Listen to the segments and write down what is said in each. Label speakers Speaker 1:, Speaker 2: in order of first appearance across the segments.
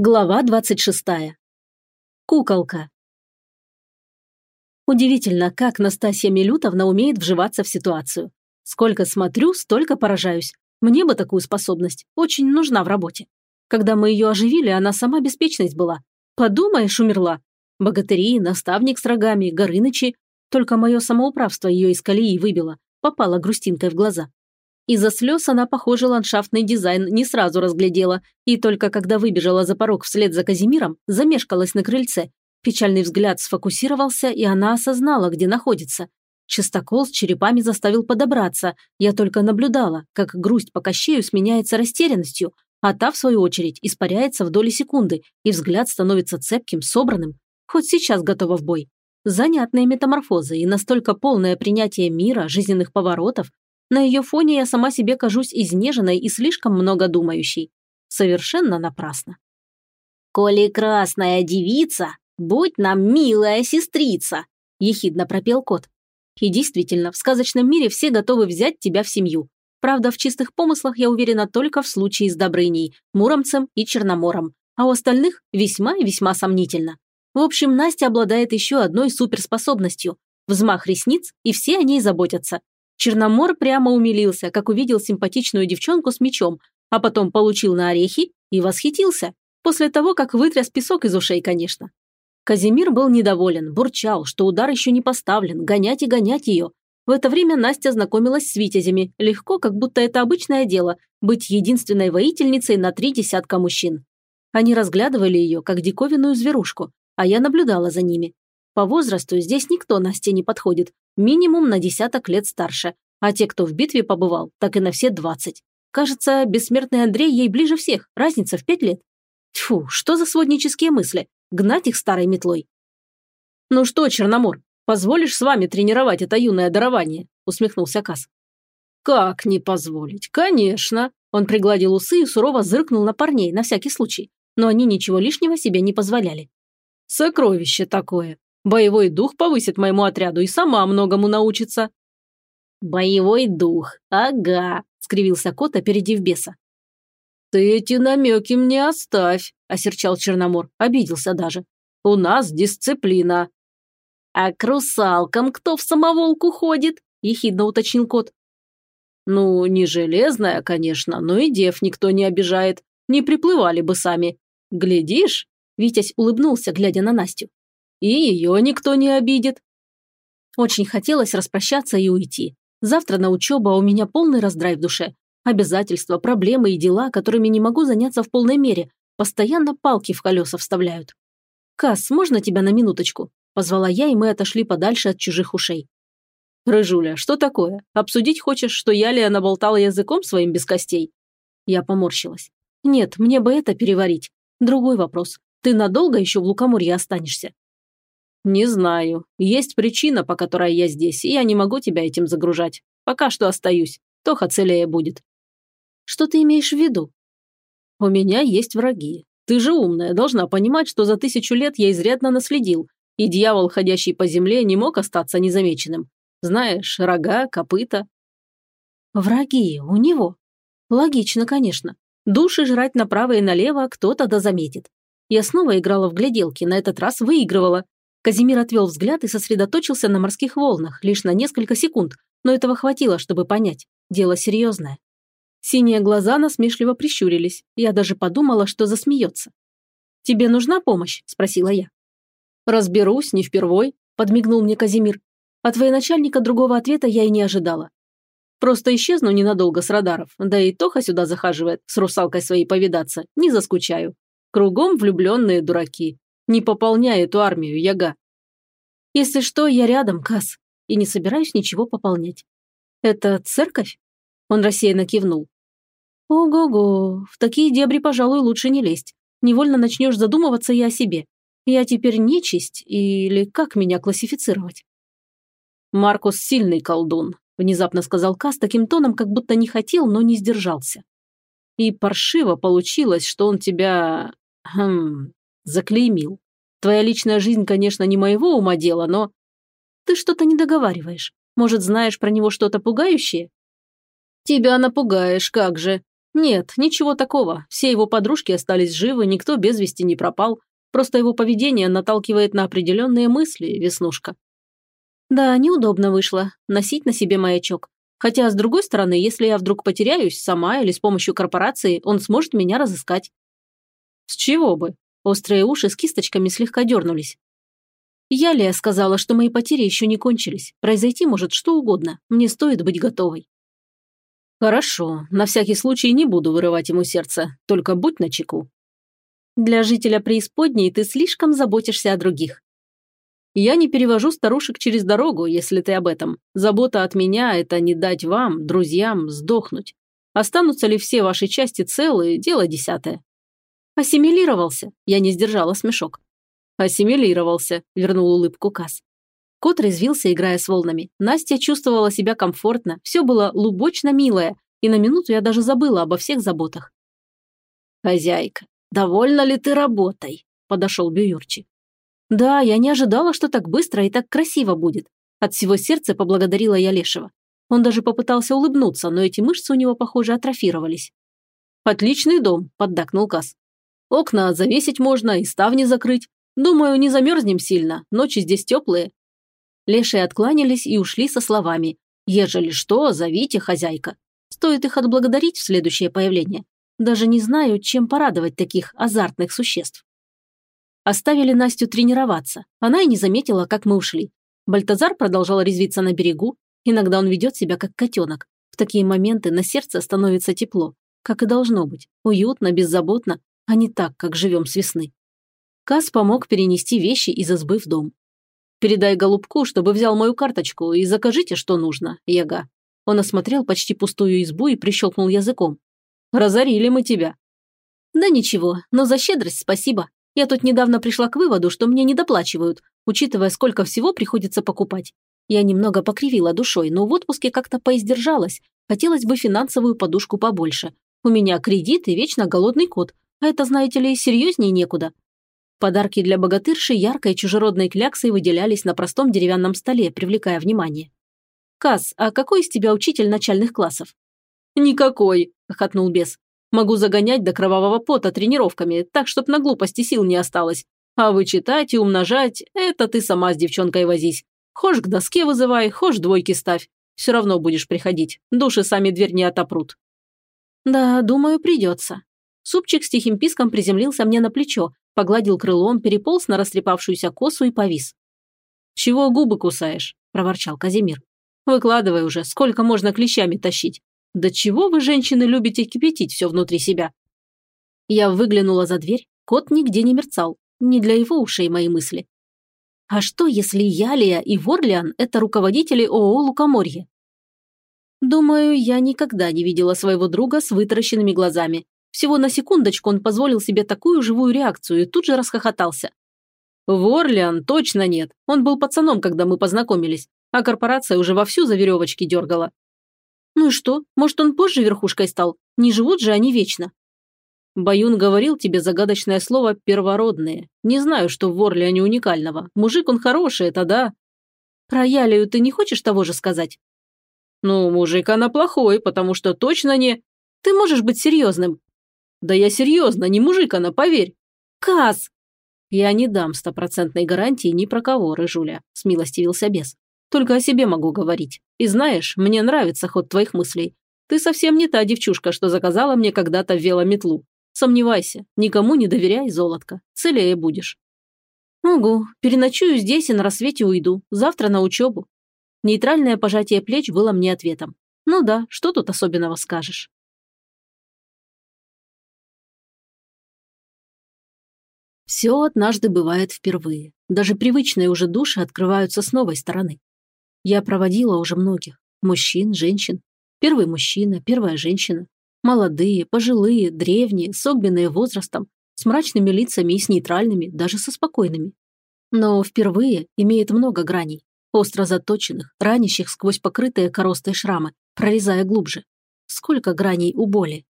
Speaker 1: Глава 26. Куколка. Удивительно, как Настасья Милютовна умеет вживаться в ситуацию. Сколько смотрю, столько поражаюсь. Мне бы такую способность. Очень нужна в работе. Когда мы ее оживили, она сама беспечность была. Подумаешь, умерла. Богатыри, наставник с рогами, Горынычи. Только мое самоуправство ее из колеи выбило. Попала грустинкой в глаза. Из-за слез она, похоже, ландшафтный дизайн не сразу разглядела, и только когда выбежала за порог вслед за Казимиром, замешкалась на крыльце. Печальный взгляд сфокусировался, и она осознала, где находится. Чистокол с черепами заставил подобраться. Я только наблюдала, как грусть по кощею сменяется растерянностью, а та, в свою очередь, испаряется в доли секунды, и взгляд становится цепким, собранным. Хоть сейчас готова в бой. Занятные метаморфозы и настолько полное принятие мира, жизненных поворотов, на ее фоне я сама себе кажусь изнеженной и слишком много думающей. Совершенно напрасно.
Speaker 2: «Коли красная девица, будь нам милая сестрица!» – ехидно пропел кот.
Speaker 1: И действительно, в сказочном мире все готовы взять тебя в семью. Правда, в чистых помыслах я уверена только в случае с Добрыней, Муромцем и Черномором, а у остальных весьма и весьма сомнительно. В общем, Настя обладает еще одной суперспособностью – взмах ресниц, и все о ней заботятся. Черномор прямо умилился, как увидел симпатичную девчонку с мечом, а потом получил на орехи и восхитился. После того, как вытряс песок из ушей, конечно. Казимир был недоволен, бурчал, что удар еще не поставлен, гонять и гонять ее. В это время Настя знакомилась с витязями, легко, как будто это обычное дело, быть единственной воительницей на три десятка мужчин. Они разглядывали ее, как диковинную зверушку, а я наблюдала за ними. По возрасту здесь никто Насте не подходит, минимум на десяток лет старше, а те, кто в битве побывал, так и на все двадцать. Кажется, бессмертный Андрей ей ближе всех, разница в пять лет. Тьфу, что за своднические мысли? Гнать их старой метлой. «Ну что, Черномор, позволишь с вами тренировать это юное дарование?» усмехнулся Кас. «Как не позволить? Конечно!» Он пригладил усы и сурово зыркнул на парней на всякий случай, но они ничего лишнего себе не позволяли. «Сокровище такое! Боевой дух повысит моему отряду и сама многому научится».
Speaker 2: «Боевой дух, ага», – скривился кот, опередив беса.
Speaker 1: «Ты эти намеки мне оставь», – осерчал Черномор, обиделся даже. «У нас дисциплина».
Speaker 2: «А к русалкам кто в самоволку ходит?» – ехидно уточнил кот.
Speaker 1: «Ну, не железная, конечно, но и дев никто не обижает. Не приплывали бы сами. Глядишь?» – Витязь улыбнулся, глядя на Настю. И ее никто не обидит. Очень хотелось распрощаться и уйти. Завтра на учебу, а у меня полный раздрай в душе. Обязательства, проблемы и дела, которыми не могу заняться в полной мере. Постоянно палки в колеса вставляют. «Касс, можно тебя на минуточку?» Позвала я, и мы отошли подальше от чужих ушей. «Рыжуля, что такое? Обсудить хочешь, что я ли наболтала языком своим без костей?» Я поморщилась. «Нет, мне бы это переварить. Другой вопрос. Ты надолго еще в Лукоморье останешься?» «Не знаю. Есть причина, по которой я здесь, и я не могу тебя этим загружать. Пока что остаюсь. Тоха целее будет». «Что ты имеешь в виду?» «У меня есть враги. Ты же умная, должна понимать, что за тысячу лет я изрядно наследил, и дьявол, ходящий по земле, не мог остаться незамеченным. Знаешь, рога, копыта». «Враги у него. Логично, конечно. Души жрать направо и налево кто-то да заметит. Я снова играла в гляделки, на этот раз выигрывала, Казимир отвел взгляд и сосредоточился на морских волнах лишь на несколько секунд, но этого хватило, чтобы понять. Дело серьезное. Синие глаза насмешливо прищурились. Я даже подумала, что засмеется. «Тебе нужна помощь?» – спросила я. «Разберусь, не впервой», – подмигнул мне Казимир. От военачальника другого ответа я и не ожидала. Просто исчезну ненадолго с радаров, да и Тоха сюда захаживает, с русалкой своей повидаться, не заскучаю. Кругом влюбленные дураки. Не пополняй эту армию, Яга. Если что, я рядом, Кас, и не собираюсь ничего пополнять. Это церковь? Он рассеянно кивнул. Ого-го, в такие дебри, пожалуй, лучше не лезть. Невольно начнешь задумываться и о себе. Я теперь нечисть, или как меня классифицировать? Маркус сильный колдун, внезапно сказал Кас таким тоном, как будто не хотел, но не сдержался. И паршиво получилось, что он тебя... Хм, заклеймил. Твоя личная жизнь, конечно, не моего ума дело, но... Ты что-то не договариваешь. Может, знаешь про него что-то пугающее? Тебя напугаешь, как же. Нет, ничего такого. Все его подружки остались живы, никто без вести не пропал. Просто его поведение наталкивает на определенные мысли, Веснушка. Да, неудобно вышло. Носить на себе маячок. Хотя, с другой стороны, если я вдруг потеряюсь сама или с помощью корпорации, он сможет меня разыскать. С чего бы? Острые уши с кисточками слегка дернулись. Ялия сказала, что мои потери еще не кончились. Произойти может что угодно. Мне стоит быть готовой. Хорошо, на всякий случай не буду вырывать ему сердце, только будь начеку. Для жителя преисподней ты слишком заботишься о других. Я не перевожу старушек через дорогу, если ты об этом. Забота от меня – это не дать вам, друзьям, сдохнуть. Останутся ли все ваши части целые – дело десятое. Ассимилировался. Я не сдержала смешок. Ассимилировался, вернул улыбку Кас. Кот резвился, играя с волнами. Настя чувствовала себя комфортно, все было лубочно милое, и на минуту я даже забыла обо всех заботах. «Хозяйка, довольна ли ты работой?» – подошел Бююрчи. Да, я не ожидала, что так быстро и так красиво будет. От всего сердца поблагодарила я Лешего. Он даже попытался улыбнуться, но эти мышцы у него, похоже, атрофировались. «Отличный дом», – поддакнул Кас. «Окна завесить можно и ставни закрыть. Думаю, не замерзнем сильно, ночи здесь теплые». Лешие откланялись и ушли со словами «Ежели что, зовите, хозяйка». Стоит их отблагодарить в следующее появление. Даже не знаю, чем порадовать таких азартных существ. Оставили Настю тренироваться. Она и не заметила, как мы ушли. Бальтазар продолжал резвиться на берегу. Иногда он ведет себя как котенок. В такие моменты на сердце становится тепло. Как и должно быть. Уютно, беззаботно, а не так, как живем с весны. Кас помог перенести вещи из избы в дом. «Передай голубку, чтобы взял мою карточку и закажите, что нужно, Яга». Он осмотрел почти пустую избу и прищелкнул языком. «Разорили мы тебя». «Да ничего, но за щедрость спасибо», я тут недавно пришла к выводу, что мне недоплачивают, учитывая, сколько всего приходится покупать. Я немного покривила душой, но в отпуске как-то поиздержалась. Хотелось бы финансовую подушку побольше. У меня кредит и вечно голодный кот, а это, знаете ли, серьезнее некуда. Подарки для богатырши яркой чужеродной кляксой выделялись на простом деревянном столе, привлекая внимание. «Каз, а какой из тебя учитель начальных классов?» «Никакой», – хохотнул бес. Могу загонять до кровавого пота тренировками, так, чтоб на глупости сил не осталось. А вычитать и умножать – это ты сама с девчонкой возись. Хошь к доске вызывай, хошь двойки ставь. Все равно будешь приходить. Души сами дверь не отопрут. Да, думаю, придется. Супчик с тихим писком приземлился мне на плечо, погладил крылом, переполз на растрепавшуюся косу и повис. «Чего губы кусаешь?» – проворчал Казимир. «Выкладывай уже, сколько можно клещами тащить. Да чего вы, женщины, любите кипятить все внутри себя? Я выглянула за дверь, кот нигде не мерцал. Не для его ушей мои мысли. А что, если Ялия и Ворлиан – это руководители ООО «Лукоморье»? Думаю, я никогда не видела своего друга с вытаращенными глазами. Всего на секундочку он позволил себе такую живую реакцию и тут же расхохотался. Ворлиан точно нет. Он был пацаном, когда мы познакомились, а корпорация уже вовсю за веревочки дергала. Ну и что? Может, он позже верхушкой стал? Не живут же они вечно. Баюн говорил тебе загадочное слово «первородные». Не знаю, что в Ворле они уникального. Мужик он хороший, это да. Про Ялию ты не хочешь того же сказать? Ну, мужик она плохой, потому что точно не... Ты можешь быть серьезным. Да я серьезно, не мужик она, поверь. Каз! Я не дам стопроцентной гарантии ни про кого, Рыжуля, смилостивился бес. Только о себе могу говорить. И знаешь, мне нравится ход твоих мыслей. Ты совсем не та девчушка, что заказала мне когда-то велометлу. Сомневайся, никому не доверяй, золотко. Целее будешь. Угу, переночую здесь и на рассвете уйду. Завтра на учебу. Нейтральное пожатие плеч было мне ответом. Ну да, что тут особенного скажешь? Все однажды бывает впервые. Даже привычные уже души открываются с новой стороны. Я проводила уже многих. Мужчин, женщин. Первый мужчина, первая женщина. Молодые, пожилые, древние, согбенные возрастом, с мрачными лицами и с нейтральными, даже со спокойными. Но впервые имеет много граней, остро заточенных, ранящих сквозь покрытые коростой шрамы, прорезая глубже. Сколько граней у боли.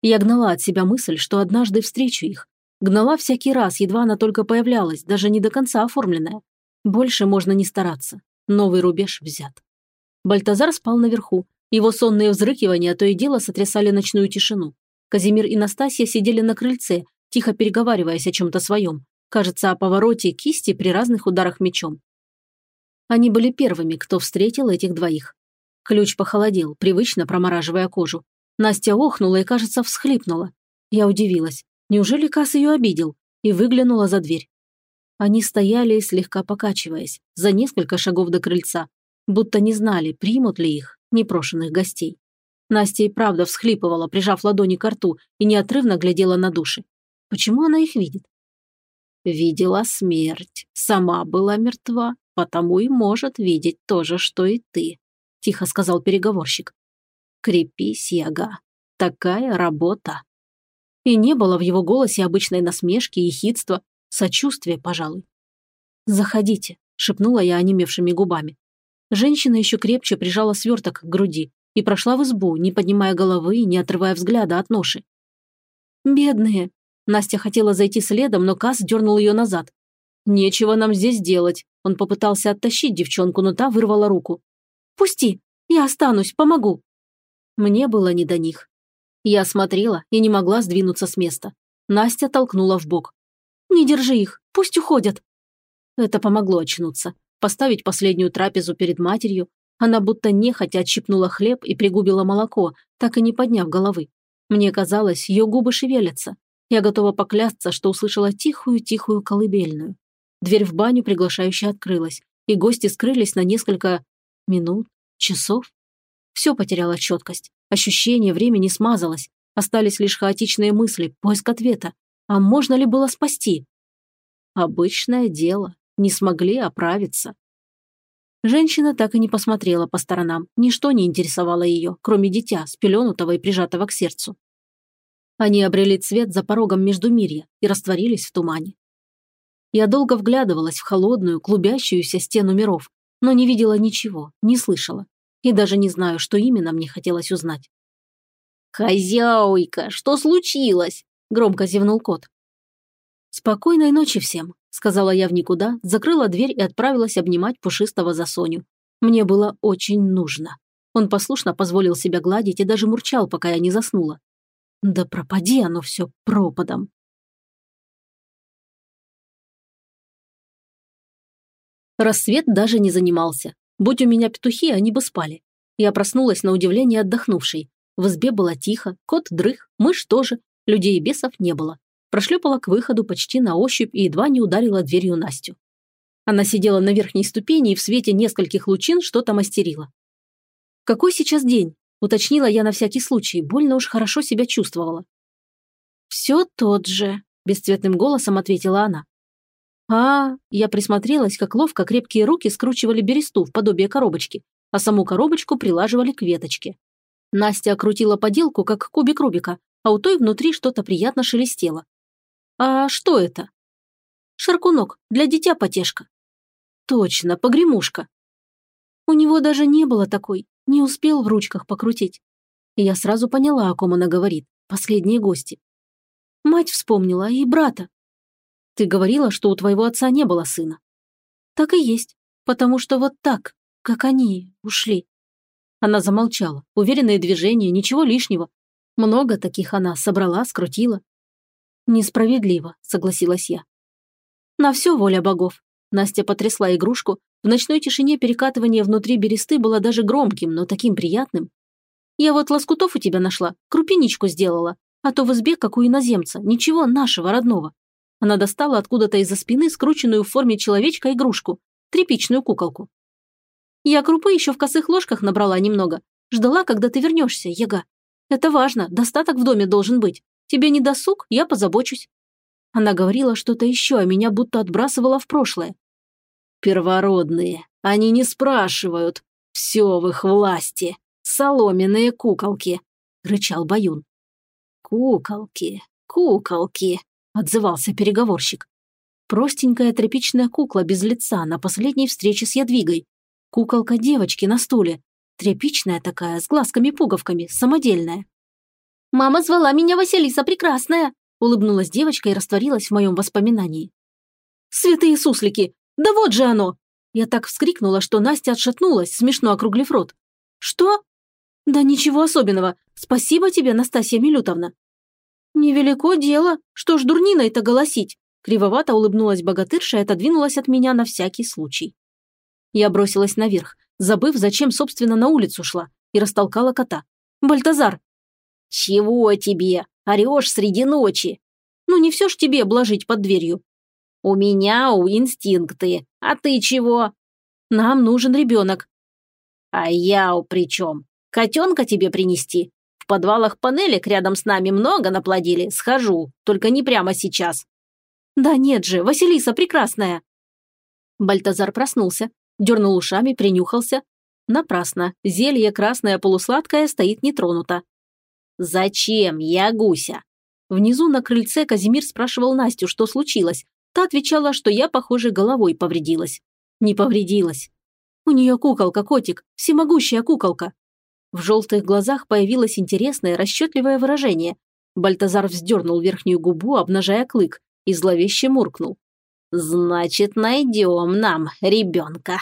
Speaker 1: Я гнала от себя мысль, что однажды встречу их. Гнала всякий раз, едва она только появлялась, даже не до конца оформленная. Больше можно не стараться. Новый рубеж взят. Бальтазар спал наверху, Его сонные взрыкивания то и дело сотрясали ночную тишину. Казимир и Настасья сидели на крыльце, тихо переговариваясь о чем-то своем. Кажется, о повороте кисти при разных ударах мечом. Они были первыми, кто встретил этих двоих. Ключ похолодел, привычно промораживая кожу. Настя охнула и, кажется, всхлипнула. Я удивилась. Неужели Кас ее обидел? И выглянула за дверь. Они стояли, слегка покачиваясь, за несколько шагов до крыльца, будто не знали, примут ли их, непрошенных гостей. Настя и правда всхлипывала, прижав ладони к рту, и неотрывно глядела на души. Почему она их видит? Видела смерть, сама была мертва, потому и может видеть то же, что и ты, тихо сказал переговорщик. Крепись, Яга, такая работа. И не было в его голосе обычной насмешки и хитства, сочувствия, пожалуй. «Заходите», – шепнула я онемевшими губами. Женщина еще крепче прижала сверток к груди и прошла в избу, не поднимая головы и не отрывая взгляда от ноши. «Бедные!» Настя хотела зайти следом, но Кас дернул ее назад. «Нечего нам здесь делать!» Он попытался оттащить девчонку, но та вырвала руку. «Пусти! Я останусь, помогу!» Мне было не до них. Я смотрела и не могла сдвинуться с места. Настя толкнула в бок. «Не держи их, пусть уходят!» Это помогло очнуться поставить последнюю трапезу перед матерью, она будто нехотя отщипнула хлеб и пригубила молоко, так и не подняв головы. Мне казалось, ее губы шевелятся. Я готова поклясться, что услышала тихую-тихую колыбельную. Дверь в баню приглашающе открылась, и гости скрылись на несколько минут, часов. Все потеряло четкость. Ощущение времени смазалось. Остались лишь хаотичные мысли, поиск ответа. А можно ли было спасти? Обычное дело не смогли оправиться. Женщина так и не посмотрела по сторонам, ничто не интересовало ее, кроме дитя, спеленутого и прижатого к сердцу. Они обрели цвет за порогом Междумирья и растворились в тумане. Я долго вглядывалась в холодную, клубящуюся стену миров, но не видела ничего, не слышала. И даже не знаю, что именно мне хотелось узнать.
Speaker 2: «Хозяйка, что случилось?» – громко зевнул кот.
Speaker 1: «Спокойной ночи всем», сказала я в никуда, закрыла дверь и отправилась обнимать пушистого за Соню. Мне было очень нужно. Он послушно позволил себя гладить и даже мурчал, пока я не заснула. Да пропади оно все пропадом. Рассвет даже не занимался. Будь у меня петухи, они бы спали. Я проснулась на удивление отдохнувшей. В избе было тихо, кот дрых, мышь тоже, людей и бесов не было прошлепала к выходу почти на ощупь и едва не ударила дверью Настю. Она сидела на верхней ступени и в свете нескольких лучин что-то мастерила. «Какой сейчас день?» – уточнила я на всякий случай, больно уж хорошо себя чувствовала. «Все тот же», – бесцветным голосом ответила она. «А, я присмотрелась, как ловко крепкие руки скручивали бересту в подобие коробочки, а саму коробочку прилаживали к веточке. Настя окрутила поделку, как кубик Рубика, а у той внутри что-то приятно шелестело. «А что это?» «Шаркунок, для дитя потешка». «Точно, погремушка». У него даже не было такой, не успел в ручках покрутить. Я сразу поняла, о ком она говорит. Последние гости. Мать вспомнила и брата. Ты говорила, что у твоего отца не было сына. Так и есть, потому что вот так, как они, ушли. Она замолчала, уверенные движения, ничего лишнего. Много таких она собрала, скрутила, «Несправедливо», – согласилась я. «На все воля богов». Настя потрясла игрушку. В ночной тишине перекатывание внутри бересты было даже громким, но таким приятным. «Я вот лоскутов у тебя нашла, крупиничку сделала, а то в избе, как у иноземца, ничего нашего, родного». Она достала откуда-то из-за спины скрученную в форме человечка игрушку, тряпичную куколку. «Я крупы еще в косых ложках набрала немного. Ждала, когда ты вернешься, Яга. Это важно, достаток в доме должен быть. Тебе не досуг, я позабочусь». Она говорила что-то еще, а меня будто отбрасывала в прошлое. «Первородные, они не спрашивают. Все в их власти. Соломенные куколки», — рычал Баюн. «Куколки, куколки», — отзывался переговорщик. Простенькая тряпичная кукла без лица на последней встрече с Ядвигой. Куколка девочки на стуле. Тряпичная такая, с глазками-пуговками, самодельная.
Speaker 2: «Мама звала меня Василиса Прекрасная», улыбнулась девочка и растворилась в моем воспоминании.
Speaker 1: «Святые суслики! Да вот же оно!» Я так вскрикнула, что Настя отшатнулась, смешно округлив рот. «Что?» Да ничего особенного. Спасибо тебе, Настасья Милютовна. Невелико дело. Что ж дурниной-то голосить? Кривовато улыбнулась богатырша и отодвинулась от меня на всякий случай. Я бросилась наверх, забыв, зачем, собственно, на улицу шла, и растолкала кота. «Бальтазар!»
Speaker 2: «Чего тебе? Орешь среди ночи?»
Speaker 1: «Ну не все ж тебе блажить под дверью».
Speaker 2: «У меня у инстинкты. А ты чего?»
Speaker 1: «Нам нужен ребенок».
Speaker 2: «А я у при чем? Котенка тебе принести? В подвалах панелек рядом с нами много наплодили. Схожу, только не прямо сейчас».
Speaker 1: «Да нет же, Василиса прекрасная!» Бальтазар проснулся, дернул ушами, принюхался. Напрасно, зелье красное полусладкое стоит нетронуто.
Speaker 2: «Зачем я гуся?»
Speaker 1: Внизу на крыльце Казимир спрашивал Настю, что случилось. Та отвечала, что я, похоже, головой повредилась. Не повредилась. У нее куколка, котик, всемогущая куколка. В желтых глазах появилось интересное, расчетливое выражение. Бальтазар вздернул верхнюю губу, обнажая клык, и зловеще муркнул.
Speaker 2: «Значит, найдем нам ребенка».